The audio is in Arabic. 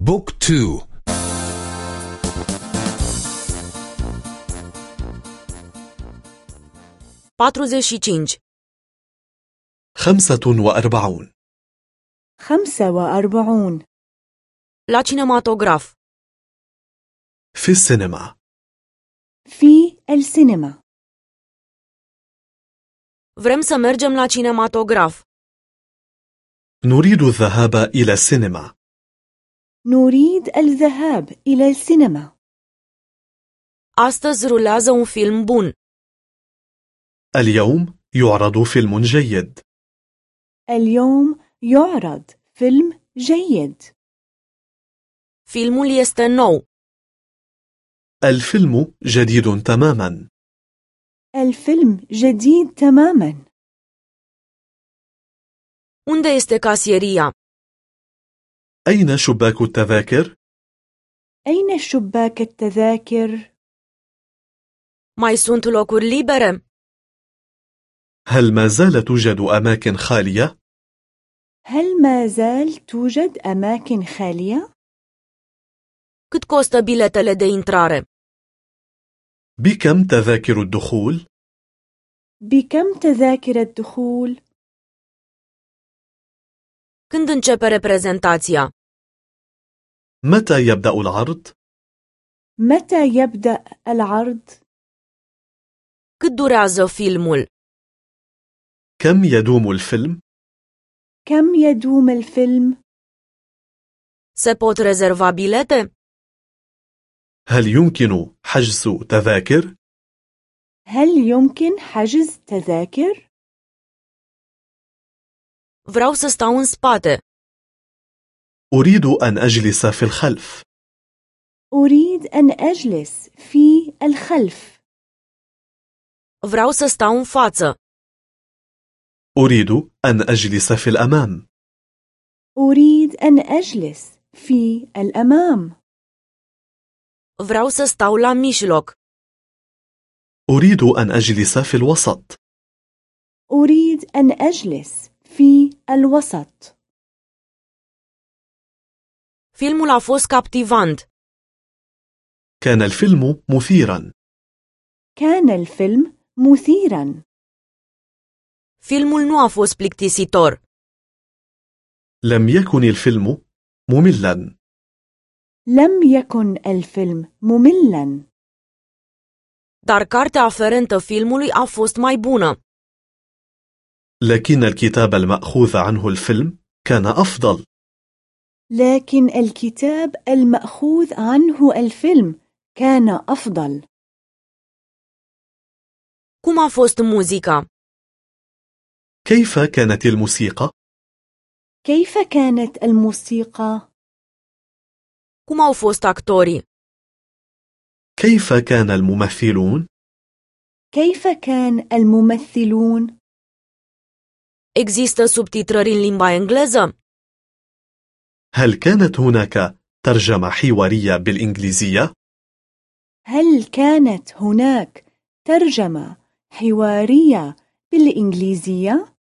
بوك تو. خمسة وأربعون. خمسة وأربعون. La cinematograf. في السينما. في السينما. Vrem să mergem la cinematograf. نريد الذهاب إلى السينما. نريد الذهاب إلى السينما Astăzi rulează un film bun. اليوم يعرض فيلم جيد اليوم يعرض فيلم جيد Filmul este nou. الفيلم جديد تماما الفيلم جديد تماما Unde este casieria? أين شباك التذاكر؟ أين شباك التذاكر؟ Mai sunt locuri libere? هل ما زال توجد أماكن خالية؟ هل ما زال توجد أماكن خالية؟ Cât costă biletele de intrare? بكم تذاكر الدخول؟ بكم تذاكر الدخول؟ Când începe reprezentația? متى يبدأ العرض؟ متى يبدأ العرض؟ Cât durează filmul? كم يدوم الفيلم؟ كم يدوم الفيلم؟ Se pot rezerva bilete? هل يمكن حجز تذاكر؟ هل يمكن حجز تذاكر؟ Vreau să stau în spate. أريد أن أجلس في الخلف. أريد أن أجلس في الخلف. Vreau să stau în față. أريد أن أجلس في الأمام. أريد أن أجلس في الأمام. Vreau să stau la mijloc. أريد أن أجلس في الوسط. أريد أن أجلس في الوسط. Filmul a fost captivant. كان الفيلم مثيرا كان الفيلم مثيرا Filmul nu a fost plictisitor. لم يكن الفيلم مملا لم يكن الفيلم مملا Dar cartea aferentă filmului a fost mai bună. لكن الكتاب المأخوذ عنه الفيلم كان أفضل لكن الكتاب المأخوذ عنه الفيلم كان أفضل Cum a fost muzica? كيف كانت الموسيقى؟ كيف كانت الموسيقى؟ Cum au fost actorii? كيف كان الممثلون؟ كيف كان الممثلون؟ Există subtitrări în limba engleză? هل كانت هناك ترجمة حوارية بالإنجليزية؟ هل كانت هناك ترجمة حوارية بالإنجليزية؟